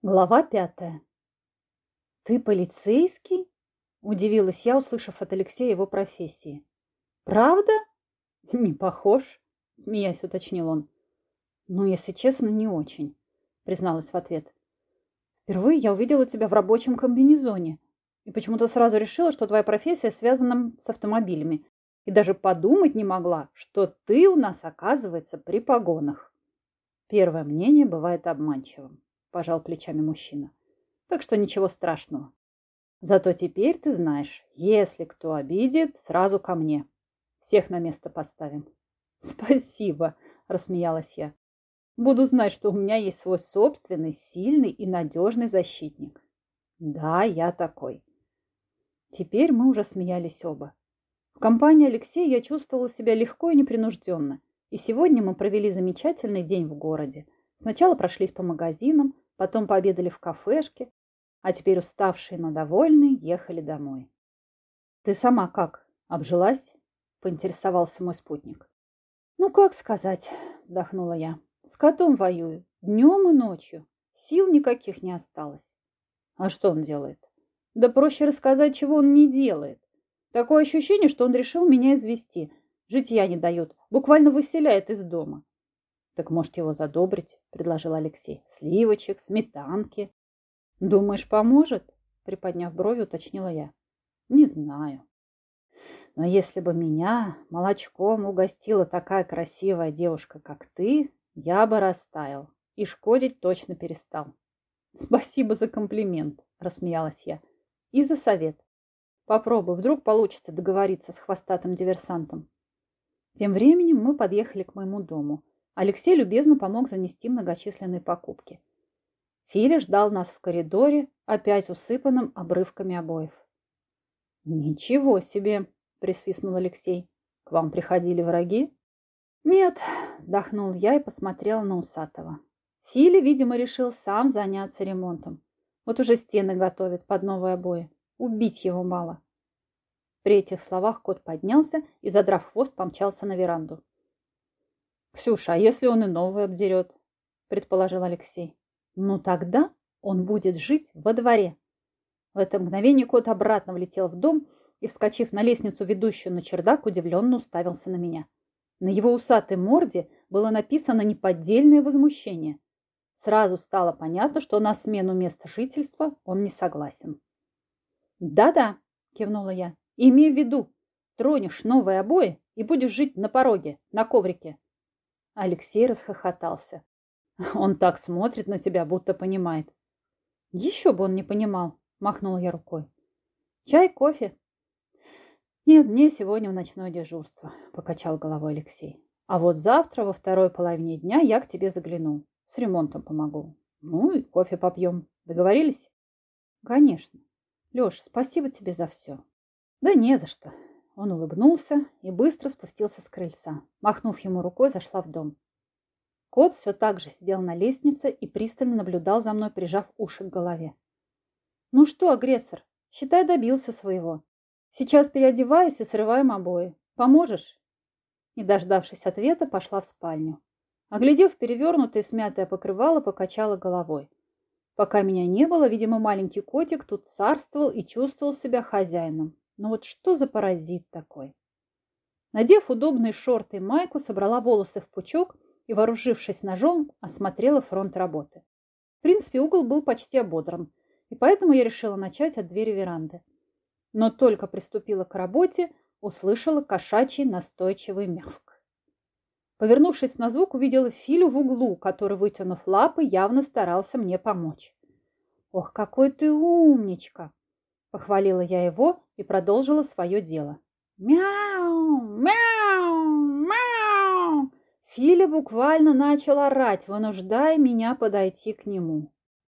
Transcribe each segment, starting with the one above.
Глава пятая. «Ты полицейский?» – удивилась я, услышав от Алексея его профессии. «Правда?» «Не похож», – смеясь уточнил он. «Ну, если честно, не очень», – призналась в ответ. «Впервые я увидела тебя в рабочем комбинезоне и почему-то сразу решила, что твоя профессия связана с автомобилями, и даже подумать не могла, что ты у нас, оказывается, при погонах. Первое мнение бывает обманчивым пожал плечами мужчина. Так что ничего страшного. Зато теперь ты знаешь, если кто обидит, сразу ко мне. Всех на место поставим. Спасибо, рассмеялась я. Буду знать, что у меня есть свой собственный, сильный и надежный защитник. Да, я такой. Теперь мы уже смеялись оба. В компании Алексея я чувствовала себя легко и непринужденно. И сегодня мы провели замечательный день в городе. Сначала прошлись по магазинам, потом пообедали в кафешке, а теперь уставшие, но довольные, ехали домой. «Ты сама как, обжилась?» – поинтересовался мой спутник. «Ну, как сказать?» – вздохнула я. «С котом воюю, днем и ночью. Сил никаких не осталось». «А что он делает?» «Да проще рассказать, чего он не делает. Такое ощущение, что он решил меня извести. Житья не дает, буквально выселяет из дома. Так может его задобрить, предложил Алексей. Сливочек, сметанки. Думаешь, поможет? Приподняв брови, уточнила я. Не знаю. Но если бы меня молочком угостила такая красивая девушка, как ты, я бы растаял и шкодить точно перестал. Спасибо за комплимент, рассмеялась я. И за совет. Попробуй, вдруг получится договориться с хвостатым диверсантом. Тем временем мы подъехали к моему дому. Алексей любезно помог занести многочисленные покупки. Филя ждал нас в коридоре, опять усыпанным обрывками обоев. «Ничего себе!» – присвистнул Алексей. «К вам приходили враги?» «Нет», – вздохнул я и посмотрел на Усатого. Филя, видимо, решил сам заняться ремонтом. Вот уже стены готовит под новые обои. Убить его мало. При этих словах кот поднялся и, задрав хвост, помчался на веранду. Ксюша, а если он и новый обдерет? Предположил Алексей. Ну тогда он будет жить во дворе. В это мгновение кот обратно влетел в дом и, вскочив на лестницу, ведущую на чердак, удивленно уставился на меня. На его усатой морде было написано неподдельное возмущение. Сразу стало понятно, что на смену места жительства он не согласен. «Да-да», – кивнула я, – «имей в виду, тронешь новые обои и будешь жить на пороге, на коврике. Алексей расхохотался. Он так смотрит на тебя, будто понимает. Еще бы он не понимал, махнул я рукой. Чай, кофе? Нет, мне сегодня в ночное дежурство, покачал головой Алексей. А вот завтра во второй половине дня я к тебе загляну. С ремонтом помогу. Ну и кофе попьем. Договорились? Конечно. Леш, спасибо тебе за все. Да не за что. Он улыбнулся и быстро спустился с крыльца. Махнув ему рукой, зашла в дом. Кот все так же сидел на лестнице и пристально наблюдал за мной, прижав уши к голове. «Ну что, агрессор, считай, добился своего. Сейчас переодеваюсь и срываем обои. Поможешь?» Не дождавшись ответа, пошла в спальню. Оглядев перевернутое смятое покрывало, покачала головой. Пока меня не было, видимо, маленький котик тут царствовал и чувствовал себя хозяином. Но вот что за паразит такой? Надев удобные шорты и майку, собрала волосы в пучок и, вооружившись ножом, осмотрела фронт работы. В принципе, угол был почти ободран, и поэтому я решила начать от двери веранды. Но только приступила к работе, услышала кошачий настойчивый мявк. Повернувшись на звук, увидела Филю в углу, который, вытянув лапы, явно старался мне помочь. «Ох, какой ты умничка!» Похвалила я его и продолжила свое дело. Мяу, мяу, мяу. Филя буквально начал орать, вынуждая меня подойти к нему.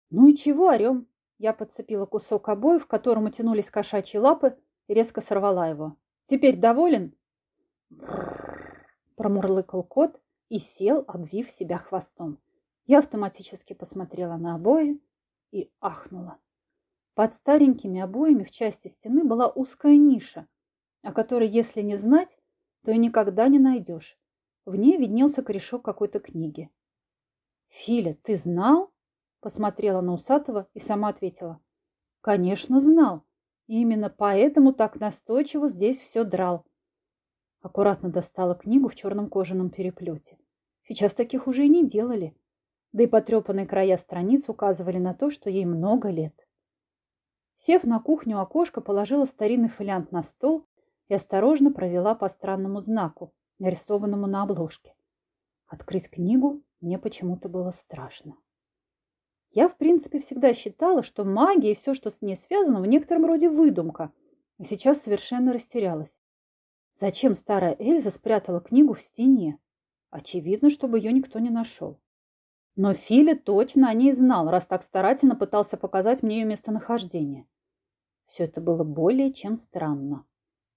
Ну и чего орем? Я подцепила кусок обоев, в котором тянулись кошачьи лапы, и резко сорвала его. Теперь доволен? Промурлыкал кот и сел, обвив себя хвостом. Я автоматически посмотрела на обои и ахнула. Под старенькими обоями в части стены была узкая ниша, о которой, если не знать, то и никогда не найдешь. В ней виднелся корешок какой-то книги. «Филя, ты знал?» – посмотрела на Усатого и сама ответила. Конечно, знал. И именно поэтому так настойчиво здесь все драл. Аккуратно достала книгу в черном кожаном переплете. Сейчас таких уже и не делали. Да и потрепанные края страниц указывали на то, что ей много лет. Сев на кухню окошко, положила старинный фолиант на стол и осторожно провела по странному знаку, нарисованному на обложке. Открыть книгу мне почему-то было страшно. Я, в принципе, всегда считала, что магия и все, что с ней связано, в некотором роде выдумка, и сейчас совершенно растерялась. Зачем старая Эльза спрятала книгу в стене? Очевидно, чтобы ее никто не нашел. Но Филя точно о ней знал, раз так старательно пытался показать мне ее местонахождение. Все это было более чем странно.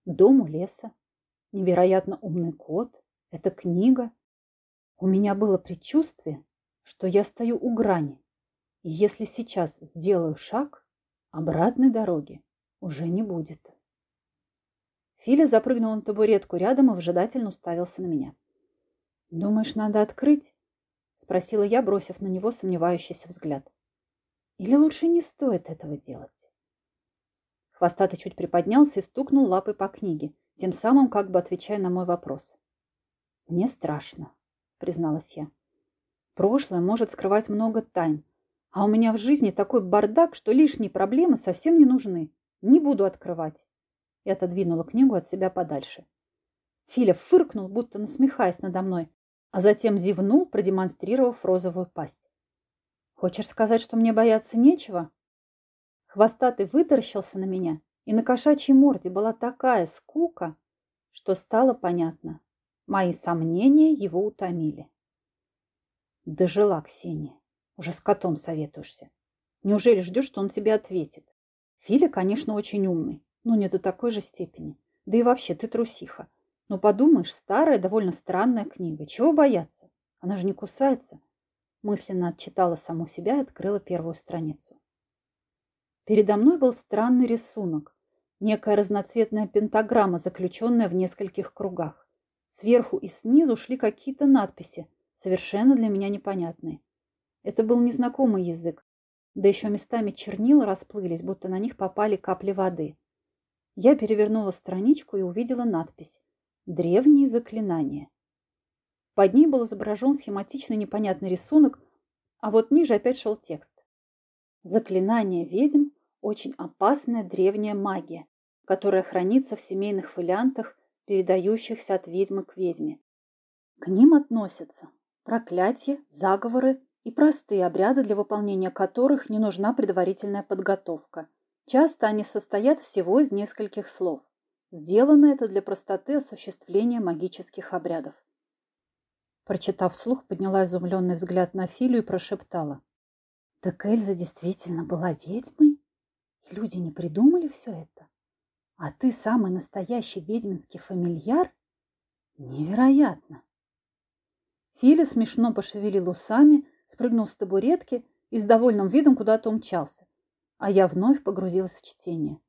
Дом у леса, невероятно умный кот, эта книга. У меня было предчувствие, что я стою у грани, и если сейчас сделаю шаг, обратной дороги уже не будет. Филя запрыгнул на табуретку рядом и вжидательно уставился на меня. «Думаешь, надо открыть?» — спросила я, бросив на него сомневающийся взгляд. «Или лучше не стоит этого делать?» Хвостатый чуть приподнялся и стукнул лапой по книге, тем самым как бы отвечая на мой вопрос. «Мне страшно», — призналась я. «Прошлое может скрывать много тайн, а у меня в жизни такой бардак, что лишние проблемы совсем не нужны. Не буду открывать». И отодвинула книгу от себя подальше. Филя фыркнул, будто насмехаясь надо мной, а затем зевнул, продемонстрировав розовую пасть. «Хочешь сказать, что мне бояться нечего?» Хвостатый вытаращился на меня, и на кошачьей морде была такая скука, что стало понятно. Мои сомнения его утомили. Дожила Ксения. Уже с котом советуешься. Неужели ждешь, что он тебе ответит? Филя, конечно, очень умный, но не до такой же степени. Да и вообще, ты трусиха. Ну, подумаешь, старая, довольно странная книга. Чего бояться? Она же не кусается. Мысленно отчитала саму себя и открыла первую страницу. Передо мной был странный рисунок, некая разноцветная пентаграмма, заключенная в нескольких кругах. Сверху и снизу шли какие-то надписи, совершенно для меня непонятные. Это был незнакомый язык, да еще местами чернила расплылись, будто на них попали капли воды. Я перевернула страничку и увидела надпись «Древние заклинания». Под ней был изображен схематичный непонятный рисунок, а вот ниже опять шел текст. Заклинание ведьм очень опасная древняя магия, которая хранится в семейных фолиантах, передающихся от ведьмы к ведьме. К ним относятся проклятия, заговоры и простые обряды, для выполнения которых не нужна предварительная подготовка. Часто они состоят всего из нескольких слов. Сделано это для простоты осуществления магических обрядов. Прочитав вслух, подняла изумленный взгляд на Филю и прошептала. Так Эльза действительно была ведьмой? Люди не придумали все это? А ты самый настоящий ведьминский фамильяр? Невероятно! Филя смешно пошевелил усами, спрыгнул с табуретки и с довольным видом куда-то умчался, а я вновь погрузилась в чтение.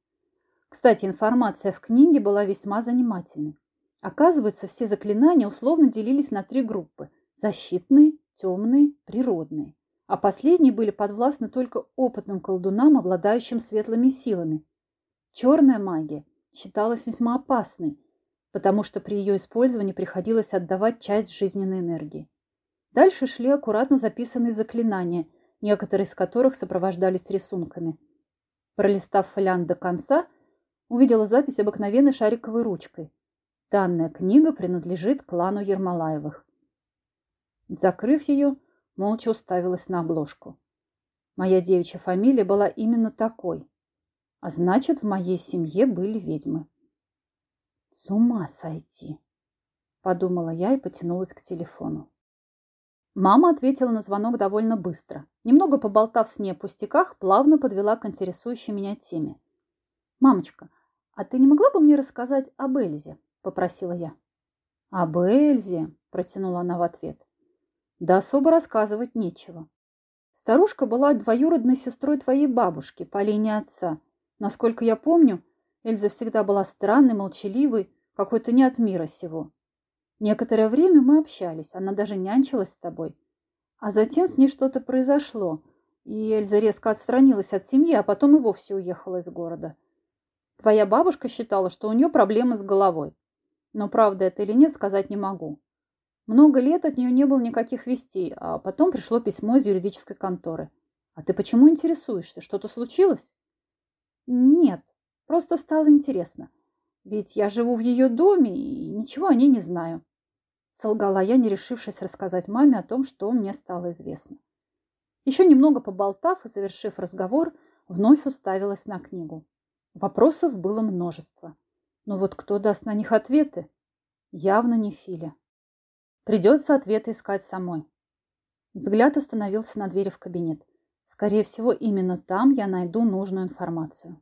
Кстати, информация в книге была весьма занимательной. Оказывается, все заклинания условно делились на три группы – защитные, темные, природные а последние были подвластны только опытным колдунам, обладающим светлыми силами. Черная магия считалась весьма опасной, потому что при ее использовании приходилось отдавать часть жизненной энергии. Дальше шли аккуратно записанные заклинания, некоторые из которых сопровождались рисунками. Пролистав фолиант до конца, увидела запись обыкновенной шариковой ручкой. Данная книга принадлежит клану Ермолаевых. Закрыв ее, молча уставилась на обложку. Моя девичья фамилия была именно такой, а значит, в моей семье были ведьмы. С ума сойти, подумала я и потянулась к телефону. Мама ответила на звонок довольно быстро. Немного поболтав с ней о пустяках, плавно подвела к интересующей меня теме. «Мамочка, а ты не могла бы мне рассказать об Эльзе?» – попросила я. «Об Эльзе?» – протянула она в ответ. Да особо рассказывать нечего. Старушка была двоюродной сестрой твоей бабушки по линии отца. Насколько я помню, Эльза всегда была странной, молчаливой, какой-то не от мира сего. Некоторое время мы общались, она даже нянчилась с тобой. А затем с ней что-то произошло, И Эльза резко отстранилась от семьи, а потом и вовсе уехала из города. Твоя бабушка считала, что у нее проблемы с головой. Но правда это или нет, сказать не могу. Много лет от нее не было никаких вестей, а потом пришло письмо из юридической конторы. А ты почему интересуешься? Что-то случилось? Нет, просто стало интересно. Ведь я живу в ее доме и ничего о ней не знаю. Солгала я, не решившись рассказать маме о том, что мне стало известно. Еще немного поболтав и завершив разговор, вновь уставилась на книгу. Вопросов было множество. Но вот кто даст на них ответы? Явно не Филя. Придется ответы искать самой. Взгляд остановился на двери в кабинет. Скорее всего, именно там я найду нужную информацию.